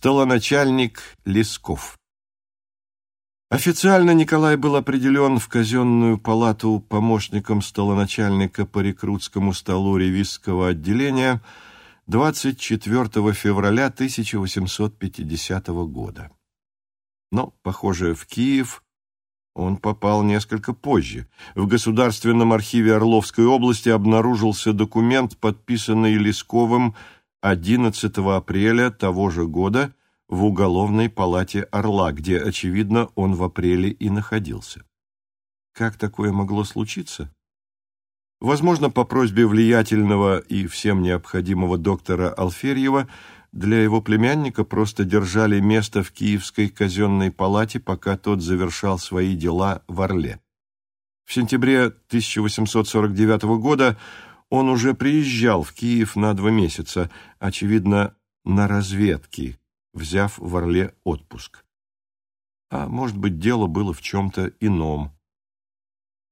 Столоначальник Лесков Официально Николай был определен в казенную палату помощником столоначальника по рекрутскому столу ревизского отделения 24 февраля 1850 года. Но, похоже, в Киев он попал несколько позже. В Государственном архиве Орловской области обнаружился документ, подписанный Лесковым 11 апреля того же года в уголовной палате Орла, где, очевидно, он в апреле и находился. Как такое могло случиться? Возможно, по просьбе влиятельного и всем необходимого доктора Алферьева для его племянника просто держали место в Киевской казенной палате, пока тот завершал свои дела в Орле. В сентябре 1849 года он уже приезжал в Киев на два месяца, очевидно, на разведки, взяв в Орле отпуск. А может быть, дело было в чем-то ином.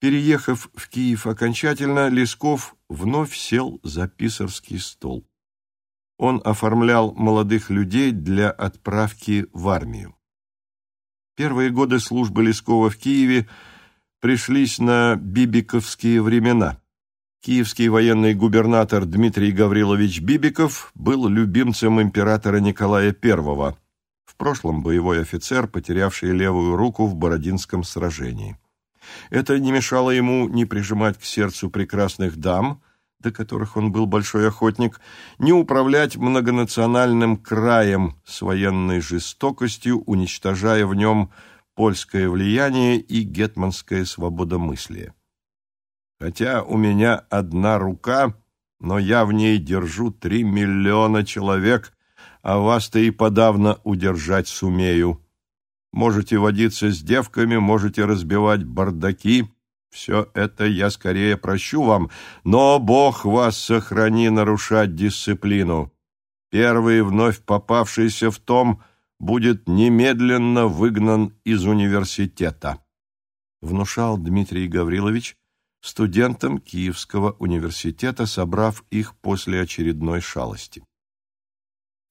Переехав в Киев окончательно, Лесков вновь сел за писарский стол. Он оформлял молодых людей для отправки в армию. Первые годы службы Лескова в Киеве пришлись на бибиковские времена. Киевский военный губернатор Дмитрий Гаврилович Бибиков был любимцем императора Николая I, в прошлом боевой офицер, потерявший левую руку в Бородинском сражении. Это не мешало ему ни прижимать к сердцу прекрасных дам, до которых он был большой охотник, ни управлять многонациональным краем с военной жестокостью, уничтожая в нем польское влияние и гетманское свободомыслие. Хотя у меня одна рука, но я в ней держу три миллиона человек, а вас-то и подавно удержать сумею. Можете водиться с девками, можете разбивать бардаки. Все это я скорее прощу вам, но Бог вас сохрани нарушать дисциплину. Первый вновь попавшийся в том будет немедленно выгнан из университета. Внушал Дмитрий Гаврилович, студентам Киевского университета, собрав их после очередной шалости.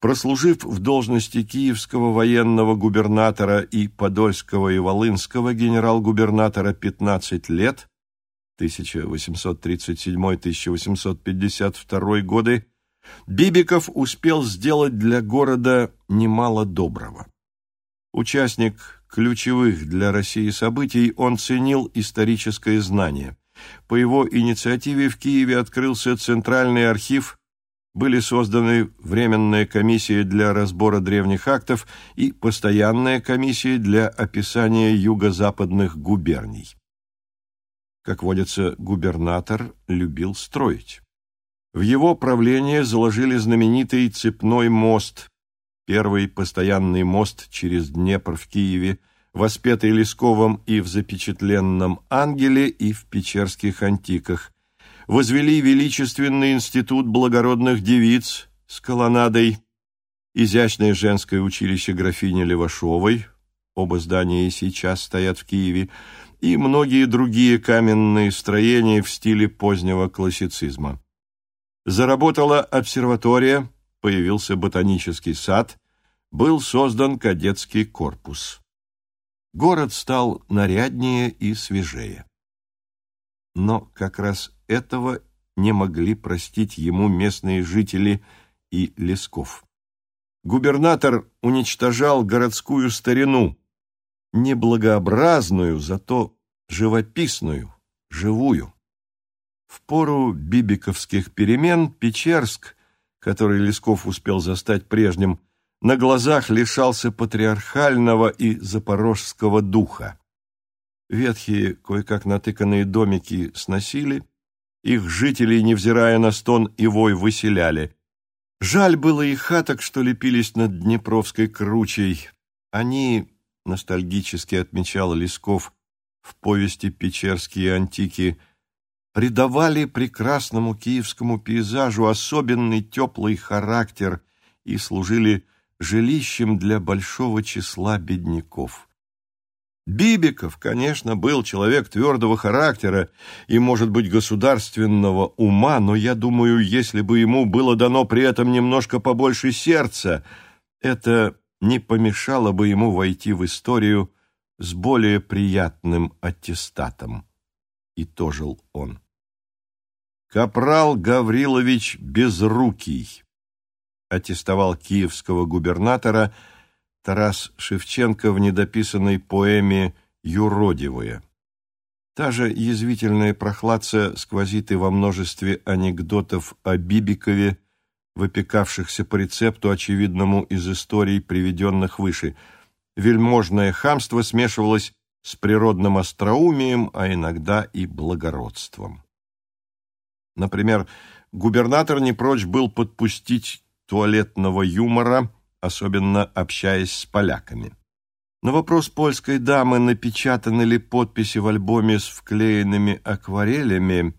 Прослужив в должности киевского военного губернатора и подольского и волынского генерал-губернатора 15 лет, 1837-1852 годы, Бибиков успел сделать для города немало доброго. Участник ключевых для России событий, он ценил историческое знание – по его инициативе в Киеве открылся Центральный архив, были созданы Временная комиссия для разбора древних актов и Постоянная комиссия для описания юго-западных губерний. Как водится, губернатор любил строить. В его правление заложили знаменитый цепной мост, первый постоянный мост через Днепр в Киеве, воспетый Лесковым и в запечатленном «Ангеле», и в печерских антиках, возвели величественный институт благородных девиц с колоннадой, изящное женское училище графини Левашовой, оба здания и сейчас стоят в Киеве, и многие другие каменные строения в стиле позднего классицизма. Заработала обсерватория, появился ботанический сад, был создан кадетский корпус город стал наряднее и свежее. Но как раз этого не могли простить ему местные жители и Лесков. Губернатор уничтожал городскую старину, неблагообразную, зато живописную, живую. В пору бибиковских перемен Печерск, который Лесков успел застать прежним, на глазах лишался патриархального и запорожского духа. Ветхие, кое-как натыканные домики сносили, их жителей, невзирая на стон и вой, выселяли. Жаль было и хаток, что лепились над Днепровской кручей. Они, ностальгически отмечал Лесков в повести «Печерские антики», придавали прекрасному киевскому пейзажу особенный теплый характер и служили жилищем для большого числа бедняков. Бибиков, конечно, был человек твердого характера и, может быть, государственного ума, но я думаю, если бы ему было дано при этом немножко побольше сердца, это не помешало бы ему войти в историю с более приятным аттестатом, итожил он. Капрал Гаврилович Безрукий аттестовал киевского губернатора Тарас Шевченко в недописанной поэме «Юродивые». Та же язвительная прохладца сквозит и во множестве анекдотов о Бибикове, выпекавшихся по рецепту, очевидному из историй, приведенных выше. Вельможное хамство смешивалось с природным остроумием, а иногда и благородством. Например, губернатор не прочь был подпустить туалетного юмора, особенно общаясь с поляками. На вопрос польской дамы, напечатаны ли подписи в альбоме с вклеенными акварелями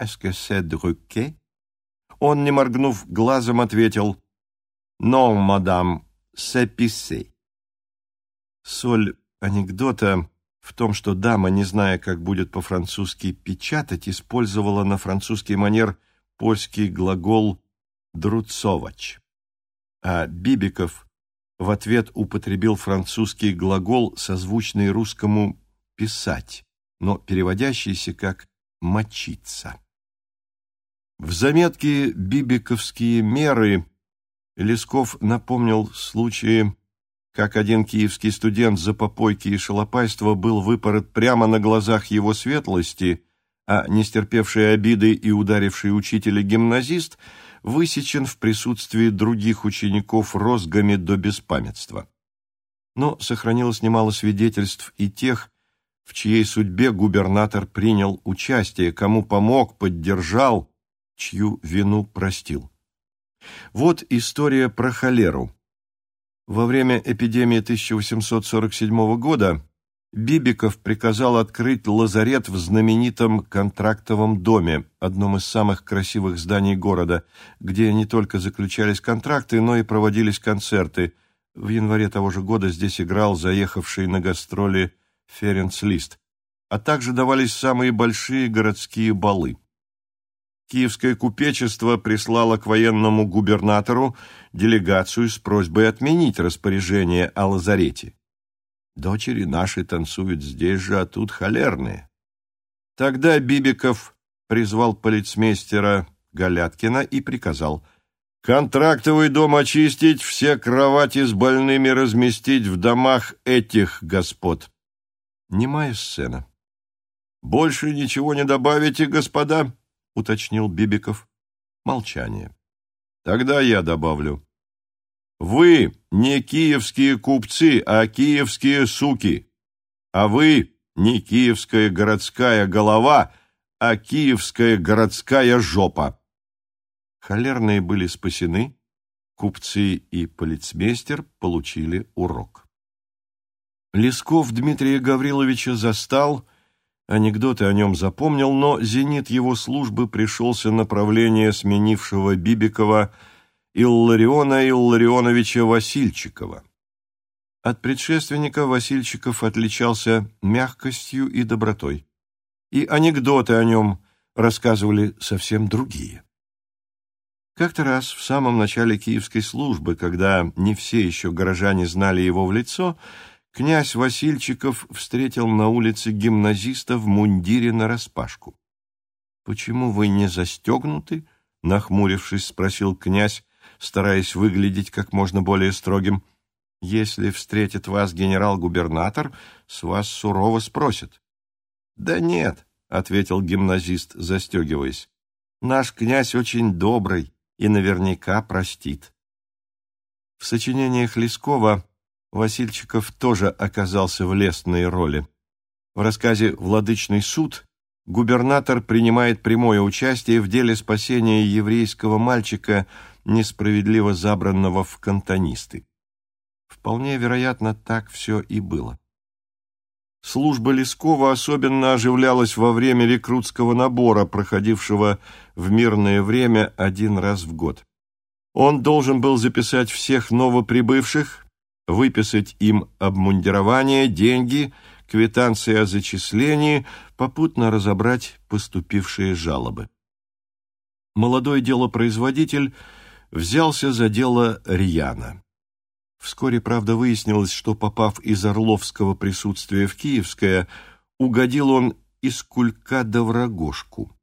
«Est-ce que c'est Druquet?» он, не моргнув глазом, ответил «Non, мадам, c'est pissé». Соль анекдота в том, что дама, не зная, как будет по-французски печатать, использовала на французский манер польский глагол «друцовач». А Бибиков в ответ употребил французский глагол, созвучный русскому «писать», но переводящийся как «мочиться». В заметке «Бибиковские меры» Лесков напомнил случаи, как один киевский студент за попойки и шалопайство был выпорот прямо на глазах его светлости, а не стерпевший обиды и ударивший учителя гимназист – высечен в присутствии других учеников розгами до беспамятства. Но сохранилось немало свидетельств и тех, в чьей судьбе губернатор принял участие, кому помог, поддержал, чью вину простил. Вот история про холеру. Во время эпидемии 1847 года Бибиков приказал открыть лазарет в знаменитом контрактовом доме, одном из самых красивых зданий города, где не только заключались контракты, но и проводились концерты. В январе того же года здесь играл заехавший на гастроли Ференц Лист, а также давались самые большие городские балы. Киевское купечество прислало к военному губернатору делегацию с просьбой отменить распоряжение о лазарете. Дочери наши танцуют здесь же, а тут холерные. Тогда Бибиков призвал полицмейстера Галяткина и приказал контрактовый дом очистить, все кровати с больными разместить в домах этих господ. Немая сцена. «Больше ничего не добавите, господа?» — уточнил Бибиков. Молчание. «Тогда я добавлю. Вы не киевские купцы, а киевские суки. А вы не киевская городская голова, а киевская городская жопа. Холерные были спасены, купцы и полицмейстер получили урок. Лесков Дмитрия Гавриловича застал, анекдоты о нем запомнил, но зенит его службы пришелся направление сменившего Бибикова – Иллариона Илларионовича Васильчикова. От предшественника Васильчиков отличался мягкостью и добротой, и анекдоты о нем рассказывали совсем другие. Как-то раз в самом начале киевской службы, когда не все еще горожане знали его в лицо, князь Васильчиков встретил на улице гимназиста в мундире нараспашку. «Почему вы не застегнуты?» — нахмурившись, спросил князь, стараясь выглядеть как можно более строгим. «Если встретит вас генерал-губернатор, с вас сурово спросит». «Да нет», — ответил гимназист, застегиваясь. «Наш князь очень добрый и наверняка простит». В сочинениях Лескова Васильчиков тоже оказался в лестной роли. В рассказе «Владычный суд» губернатор принимает прямое участие в деле спасения еврейского мальчика несправедливо забранного в кантонисты. Вполне вероятно, так все и было. Служба Лескова особенно оживлялась во время рекрутского набора, проходившего в мирное время один раз в год. Он должен был записать всех новоприбывших, выписать им обмундирование, деньги, квитанции о зачислении, попутно разобрать поступившие жалобы. Молодой делопроизводитель – взялся за дело Рьяна. Вскоре, правда, выяснилось, что, попав из Орловского присутствия в Киевское, угодил он из кулька до врагошку.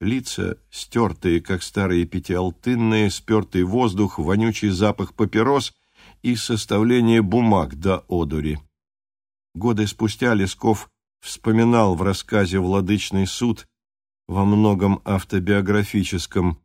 Лица, стертые, как старые пятиалтынные, спертый воздух, вонючий запах папирос и составление бумаг до одури. Годы спустя Лесков вспоминал в рассказе «Владычный суд» во многом автобиографическом.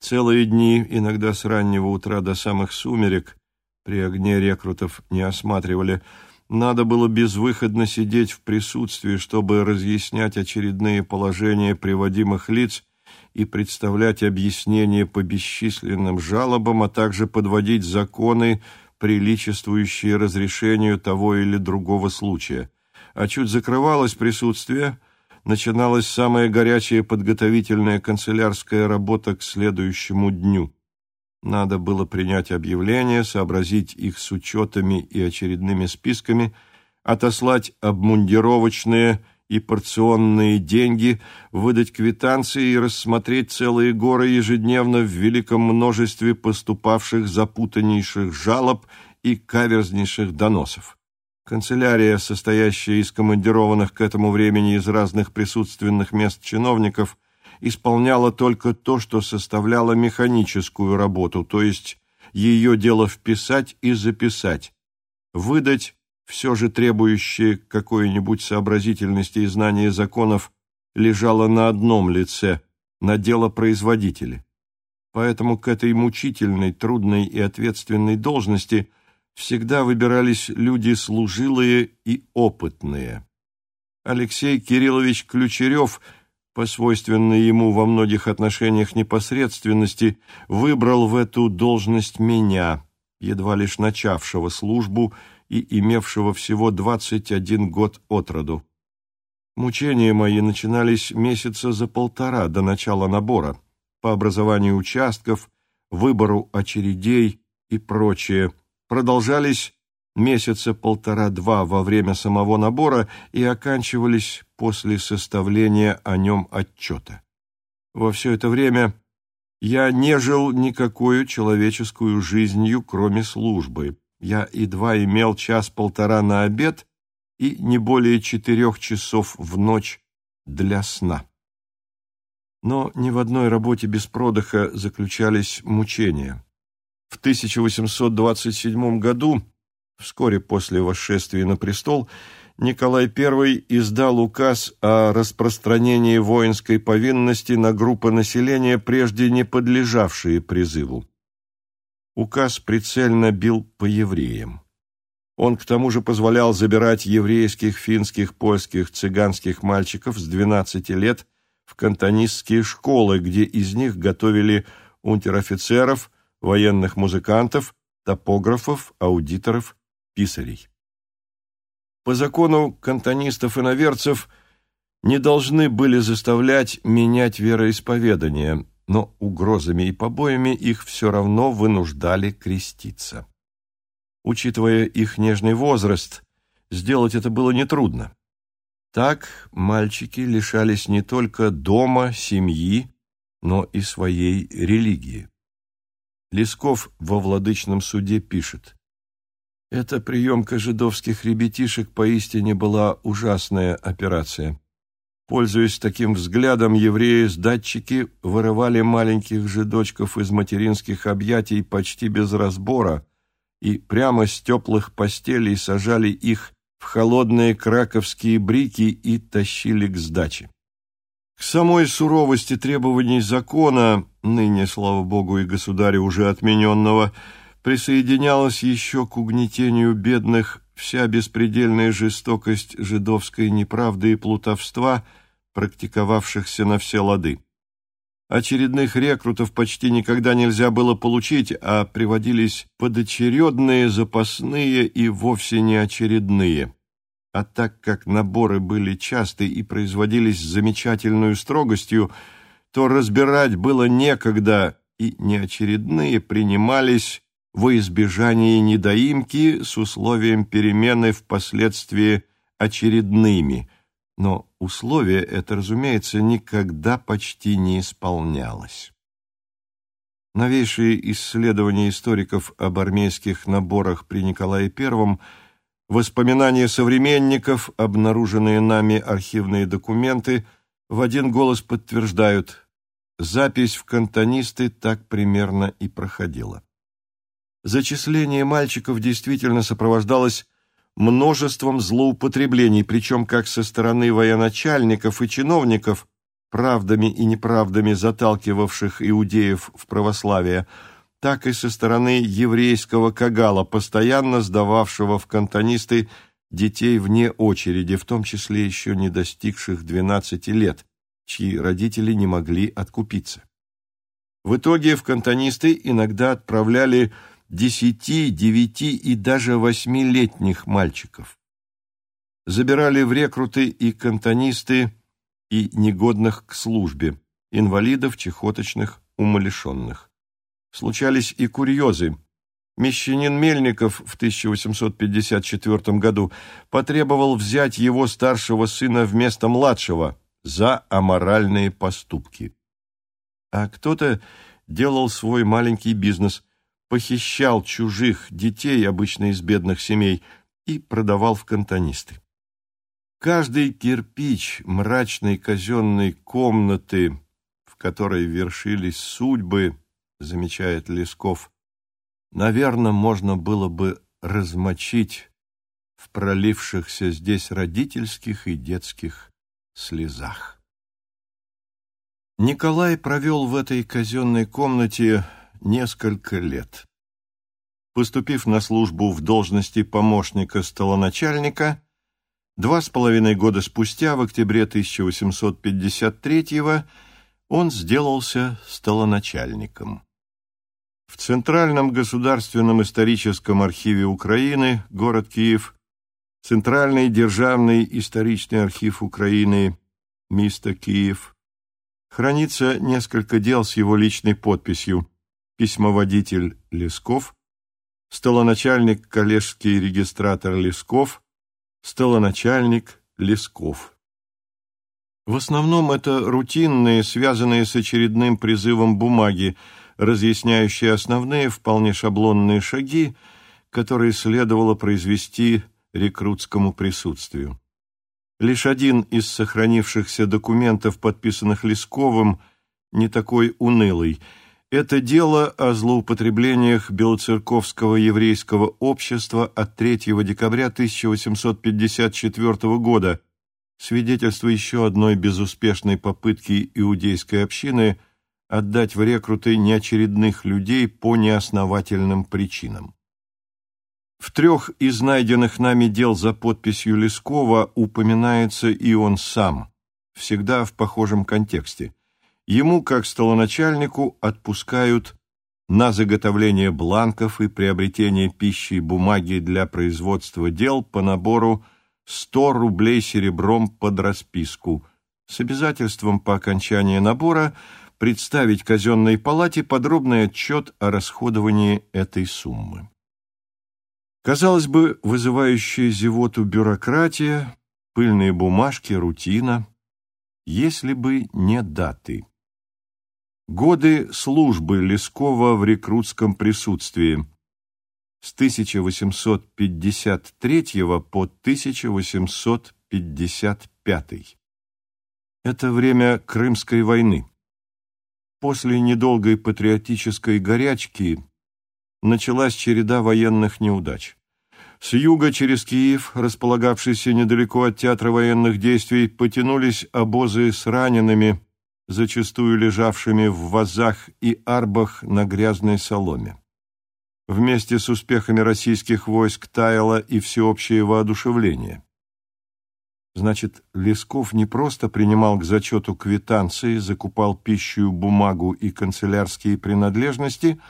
Целые дни, иногда с раннего утра до самых сумерек, при огне рекрутов не осматривали – надо было безвыходно сидеть в присутствии, чтобы разъяснять очередные положения приводимых лиц и представлять объяснения по бесчисленным жалобам, а также подводить законы, приличествующие разрешению того или другого случая. А чуть закрывалось присутствие, начиналась самая горячая подготовительная канцелярская работа к следующему дню. Надо было принять объявления, сообразить их с учетами и очередными списками, отослать обмундировочные и порционные деньги, выдать квитанции и рассмотреть целые горы ежедневно в великом множестве поступавших запутаннейших жалоб и каверзнейших доносов. Канцелярия, состоящая из командированных к этому времени из разных присутственных мест чиновников, исполняла только то, что составляло механическую работу, то есть ее дело вписать и записать, выдать все же требующее какой-нибудь сообразительности и знания законов лежало на одном лице, на дело производителя. Поэтому к этой мучительной, трудной и ответственной должности всегда выбирались люди служилые и опытные. Алексей Кириллович Ключерев – по свойственной ему во многих отношениях непосредственности, выбрал в эту должность меня, едва лишь начавшего службу и имевшего всего 21 год от роду. Мучения мои начинались месяца за полтора до начала набора, по образованию участков, выбору очередей и прочее, продолжались месяца полтора-два во время самого набора и оканчивались после составления о нем отчета. Во все это время я не жил никакой человеческую жизнью, кроме службы. Я едва имел час-полтора на обед и не более четырех часов в ночь для сна. Но ни в одной работе без продыха заключались мучения. В 1827 году Вскоре после восшествия на престол Николай I издал указ о распространении воинской повинности на группы населения, прежде не подлежавшие призыву. Указ прицельно бил по евреям. Он к тому же позволял забирать еврейских, финских, польских, цыганских мальчиков с 12 лет в кантонистские школы, где из них готовили унтер-офицеров, военных музыкантов, топографов, аудиторов писарей. По закону кантонистов и наверцев не должны были заставлять менять вероисповедание, но угрозами и побоями их все равно вынуждали креститься. Учитывая их нежный возраст, сделать это было нетрудно. Так мальчики лишались не только дома, семьи, но и своей религии. Лесков во владычном суде пишет эта приемка жидовских ребятишек поистине была ужасная операция. Пользуясь таким взглядом, евреи с датчики вырывали маленьких жидочков из материнских объятий почти без разбора и прямо с теплых постелей сажали их в холодные краковские брики и тащили к сдаче. К самой суровости требований закона, ныне, слава богу, и государю уже отмененного, присоединялась еще к угнетению бедных вся беспредельная жестокость жидовской неправды и плутовства, практиковавшихся на все лады. Очередных рекрутов почти никогда нельзя было получить, а приводились подочередные, запасные и вовсе не очередные. А так как наборы были часты и производились с замечательной строгостью, то разбирать было некогда, и неочередные принимались во избежание недоимки с условием перемены впоследствии очередными, но условие это, разумеется, никогда почти не исполнялось. Новейшие исследования историков об армейских наборах при Николае I, воспоминания современников, обнаруженные нами архивные документы, в один голос подтверждают, запись в кантонисты так примерно и проходила. Зачисление мальчиков действительно сопровождалось множеством злоупотреблений, причем как со стороны военачальников и чиновников, правдами и неправдами заталкивавших иудеев в православие, так и со стороны еврейского кагала, постоянно сдававшего в кантонисты детей вне очереди, в том числе еще не достигших 12 лет, чьи родители не могли откупиться. В итоге в кантонисты иногда отправляли десяти, девяти и даже восьмилетних мальчиков. Забирали в рекруты и кантонисты и негодных к службе, инвалидов, чехоточных, умалишенных. Случались и курьезы. Мещанин Мельников в 1854 году потребовал взять его старшего сына вместо младшего за аморальные поступки. А кто-то делал свой маленький бизнес, похищал чужих детей, обычно из бедных семей, и продавал в кантонисты. Каждый кирпич мрачной казенной комнаты, в которой вершились судьбы, замечает Лесков, наверное, можно было бы размочить в пролившихся здесь родительских и детских слезах. Николай провел в этой казенной комнате несколько лет. Поступив на службу в должности помощника столоначальника, Два с половиной года спустя, в октябре 1853-го, он сделался столоначальником. В Центральном государственном историческом архиве Украины, город Киев, Центральный державный исторический архив Украины, место Киев, хранится несколько дел с его личной подписью письмоводитель Лесков, столоначальник коллежский регистратор Лесков, столоначальник Лесков. В основном это рутинные, связанные с очередным призывом бумаги, разъясняющие основные, вполне шаблонные шаги, которые следовало произвести рекрутскому присутствию. Лишь один из сохранившихся документов, подписанных Лесковым, не такой унылый – это дело о злоупотреблениях Белоцерковского еврейского общества от 3 декабря 1854 года, свидетельство еще одной безуспешной попытки иудейской общины отдать в рекруты неочередных людей по неосновательным причинам. В трех из найденных нами дел за подписью Лескова упоминается и он сам, всегда в похожем контексте – ему, как столоначальнику, отпускают на заготовление бланков и приобретение пищи и бумаги для производства дел по набору 100 рублей серебром под расписку с обязательством по окончании набора представить казенной палате подробный отчет о расходовании этой суммы. Казалось бы, вызывающая зевоту бюрократия, пыльные бумажки, рутина, если бы не даты. Годы службы Лескова в рекрутском присутствии с 1853 по 1855. Это время Крымской войны. После недолгой патриотической горячки началась череда военных неудач. С юга через Киев, располагавшийся недалеко от театра военных действий, потянулись обозы с ранеными, зачастую лежавшими в вазах и арбах на грязной соломе. Вместе с успехами российских войск таяло и всеобщее воодушевление. Значит, Лесков не просто принимал к зачету квитанции, закупал пищу, бумагу и канцелярские принадлежности,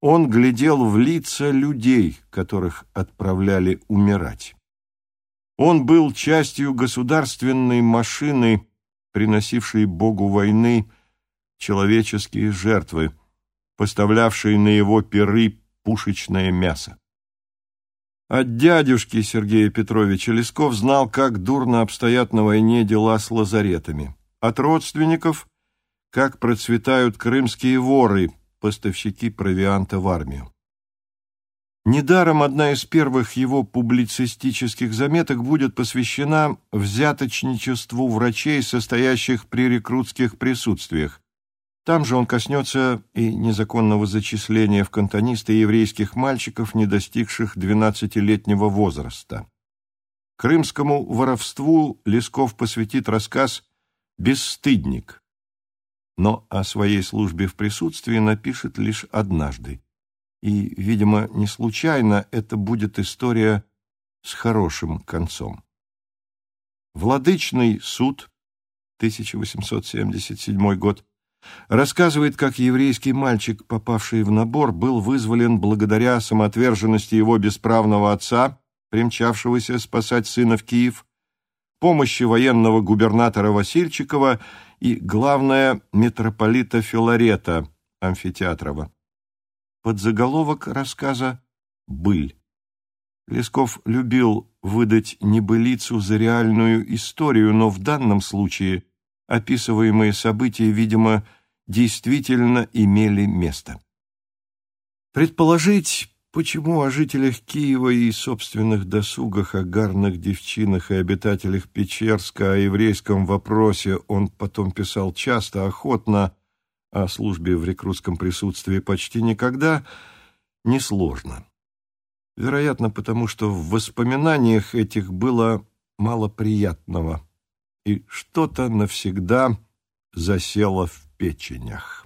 он глядел в лица людей, которых отправляли умирать. Он был частью государственной машины, приносившие Богу войны человеческие жертвы, поставлявшие на его перы пушечное мясо. От дядюшки Сергея Петровича Лесков знал, как дурно обстоят на войне дела с лазаретами. От родственников, как процветают крымские воры, поставщики провианта в армию. Недаром одна из первых его публицистических заметок будет посвящена взяточничеству врачей, состоящих при рекрутских присутствиях. Там же он коснется и незаконного зачисления в кантонисты еврейских мальчиков, не достигших 12-летнего возраста. Крымскому воровству Лесков посвятит рассказ «Бесстыдник», но о своей службе в присутствии напишет лишь однажды. И, видимо, не случайно это будет история с хорошим концом. Владычный суд, 1877 год, рассказывает, как еврейский мальчик, попавший в набор, был вызволен благодаря самоотверженности его бесправного отца, примчавшегося спасать сына в Киев, помощи военного губернатора Васильчикова и, главное, митрополита Филарета Амфитеатрова. Подзаголовок рассказа «Быль». Лесков любил выдать небылицу за реальную историю, но в данном случае описываемые события, видимо, действительно имели место. Предположить, почему о жителях Киева и собственных досугах, о гарных девчинах и обитателях Печерска, о еврейском вопросе он потом писал часто, охотно, о службе в рекрутском присутствии почти никогда, несложно. Вероятно, потому что в воспоминаниях этих было мало приятного, и что-то навсегда засело в печенях.